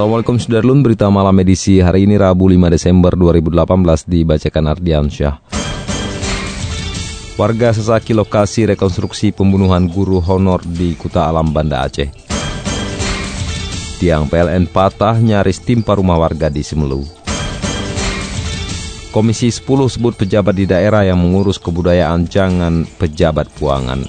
Assalamualaikum Sudarlun, berita malam edisi hari ini Rabu 5 Desember 2018 dibacakan Ardiansyah. Warga sesaki lokasi rekonstruksi pembunuhan guru honor di Kuta Alam Banda Aceh. Tiang PLN patah nyaris timpa rumah warga di Semelu. Komisi 10 sebut pejabat di daerah yang mengurus kebudayaan jangan pejabat puangan.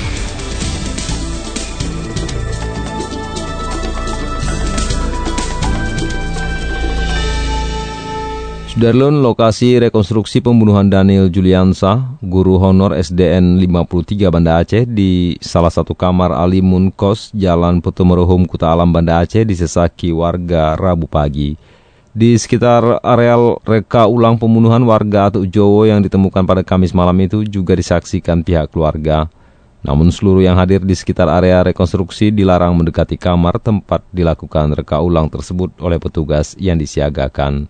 Sudarlun, lokasi rekonstruksi pembunuhan Daniel Juliansa, guru honor SDN 53 Banda Aceh di salah satu kamar Alimun Kos, Jalan Petumerohum, Kuta Alam Banda Aceh disesaki warga Rabu pagi. Di sekitar areal reka ulang pembunuhan warga atau Jowo yang ditemukan pada Kamis malam itu juga disaksikan pihak keluarga. Namun seluruh yang hadir di sekitar area rekonstruksi dilarang mendekati kamar tempat dilakukan reka ulang tersebut oleh petugas yang disiagakan.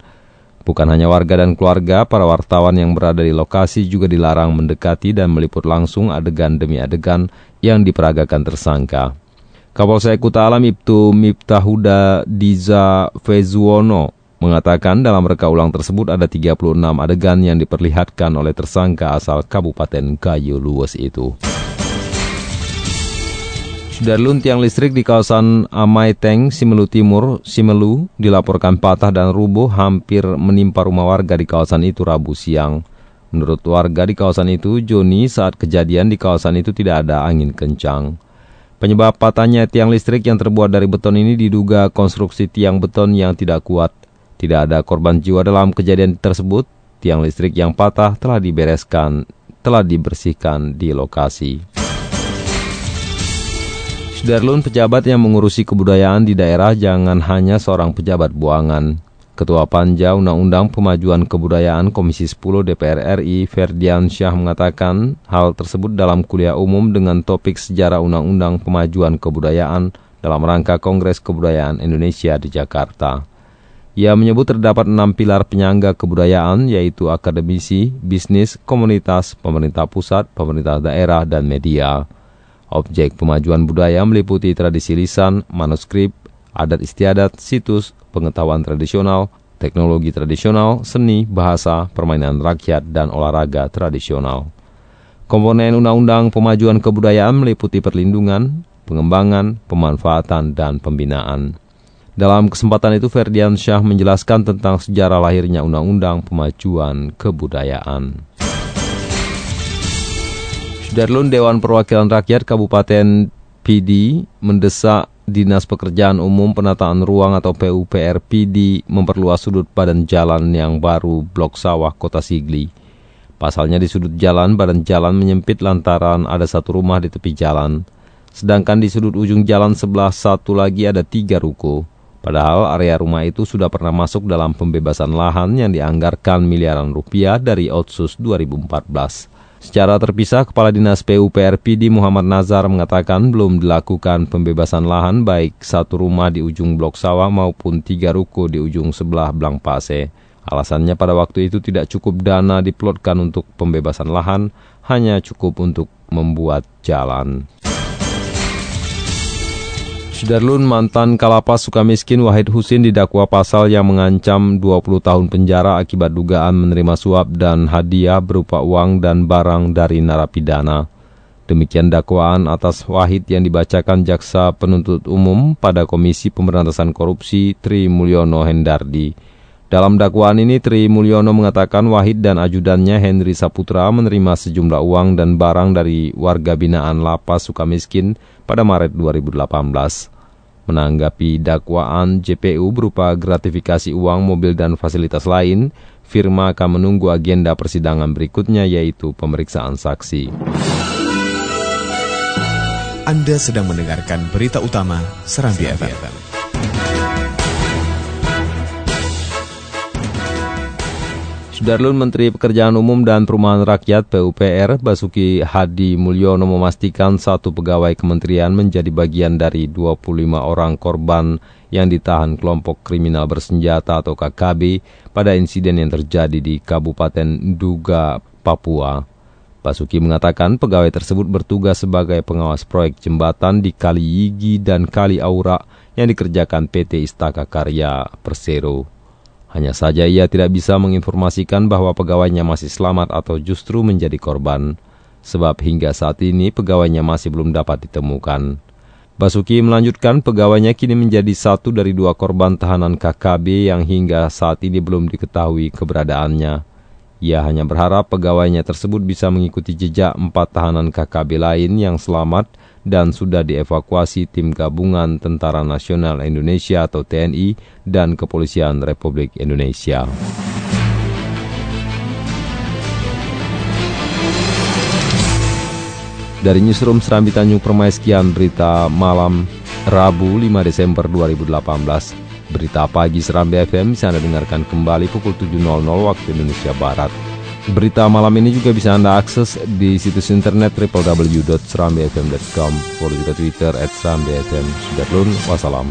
Bukan hanya warga dan keluarga, para wartawan yang berada di lokasi juga dilarang mendekati dan meliput langsung adegan demi adegan yang diperagakan tersangka. Kapolsek Kuta Alam Ibtu Miptahuda Diza Fezuono mengatakan dalam reka ulang tersebut ada 36 adegan yang diperlihatkan oleh tersangka asal Kabupaten Gayo Luwes itu. Darlun tiang listrik di kawasan Amai Teng, Simelu Timur, Simelu, dilaporkan patah dan rubuh hampir menimpa rumah warga di kawasan itu Rabu siang. Menurut warga di kawasan itu, Joni saat kejadian di kawasan itu tidak ada angin kencang. Penyebab patahnya tiang listrik yang terbuat dari beton ini diduga konstruksi tiang beton yang tidak kuat. Tidak ada korban jiwa dalam kejadian tersebut. Tiang listrik yang patah telah dibereskan, telah dibersihkan di lokasi. Sudarlun pejabat yang mengurusi kebudayaan di daerah jangan hanya seorang pejabat buangan. Ketua Panja Undang-Undang Pemajuan Kebudayaan Komisi 10 DPR RI Ferdian Syah mengatakan hal tersebut dalam kuliah umum dengan topik sejarah Undang-Undang Pemajuan Kebudayaan dalam rangka Kongres Kebudayaan Indonesia di Jakarta. Ia menyebut terdapat enam pilar penyangga kebudayaan yaitu akademisi, bisnis, komunitas, pemerintah pusat, pemerintah daerah, dan media. Objek pemajuan budaya meliputi tradisi lisan, manuskrip, adat istiadat, situs, pengetahuan tradisional, teknologi tradisional, seni, bahasa, permainan rakyat, dan olahraga tradisional. Komponen Undang-Undang Pemajuan Kebudayaan meliputi perlindungan, pengembangan, pemanfaatan, dan pembinaan. Dalam kesempatan itu, Ferdian Syah menjelaskan tentang sejarah lahirnya Undang-Undang Pemajuan Kebudayaan. Darlun Dewan Perwakilan Rakyat Kabupaten PD mendesak Dinas Pekerjaan Umum Penataan Ruang atau PUPR PD memperluas sudut badan jalan yang baru Blok Sawah Kota Sigli. Pasalnya di sudut jalan, badan jalan menyempit lantaran ada satu rumah di tepi jalan. Sedangkan di sudut ujung jalan sebelah satu lagi ada tiga ruko. Padahal area rumah itu sudah pernah masuk dalam pembebasan lahan yang dianggarkan miliaran rupiah dari Otsus 2014. Secara terpisah, Kepala Dinas PUPR PD Muhammad Nazar mengatakan belum dilakukan pembebasan lahan baik satu rumah di ujung blok sawah maupun tiga ruko di ujung sebelah Blang Pase. Alasannya pada waktu itu tidak cukup dana diplotkan untuk pembebasan lahan, hanya cukup untuk membuat jalan. Sudarlun mantan Kalapas Sukamiskin Wahid Husin didakwa pasal yang mengancam 20 tahun penjara akibat dugaan menerima suap dan hadiah berupa uang dan barang dari narapidana. Demikian dakwaan atas Wahid yang dibacakan jaksa penuntut umum pada Komisi Pemberantasan Korupsi Tri Mulyono Hendardi. Dalam dakwaan ini, Tri Mulyono mengatakan Wahid dan ajudannya Henry Saputra menerima sejumlah uang dan barang dari warga binaan Lapas Sukamiskin pada Maret 2018. Menanggapi dakwaan JPU berupa gratifikasi uang, mobil, dan fasilitas lain, Firma akan menunggu agenda persidangan berikutnya yaitu pemeriksaan saksi. Anda sedang mendengarkan berita utama Serambi FM. Sudarlun Menteri Pekerjaan Umum dan Perumahan Rakyat PUPR Basuki Hadi Mulyono memastikan satu pegawai kementerian menjadi bagian dari 25 orang korban yang ditahan kelompok kriminal bersenjata atau KKB pada insiden yang terjadi di Kabupaten Duga, Papua. Basuki mengatakan pegawai tersebut bertugas sebagai pengawas proyek jembatan di Kali Yigi dan Kali Aura yang dikerjakan PT Istaka Karya Persero. Hanya saja ia tidak bisa menginformasikan bahwa pegawainya masih selamat atau justru menjadi korban, sebab hingga saat ini pegawainya masih belum dapat ditemukan. Basuki melanjutkan pegawainya kini menjadi satu dari dua korban tahanan KKB yang hingga saat ini belum diketahui keberadaannya. Ia hanya berharap pegawainya tersebut bisa mengikuti jejak empat tahanan KKB lain yang selamat dan sudah dievakuasi tim gabungan Tentara Nasional Indonesia atau TNI dan Kepolisian Republik Indonesia. Dari Newsroom Serambi Tanjung Permai sekian berita malam Rabu 5 Desember 2018. Berita pagi Serambi FM bisa Anda dengarkan kembali pukul 7.00 waktu Indonesia Barat. Berita malam ini juga bisa Anda akses di situs internet www.serambifm.com. Follow juga Twitter at serambifm. Sudah wassalam.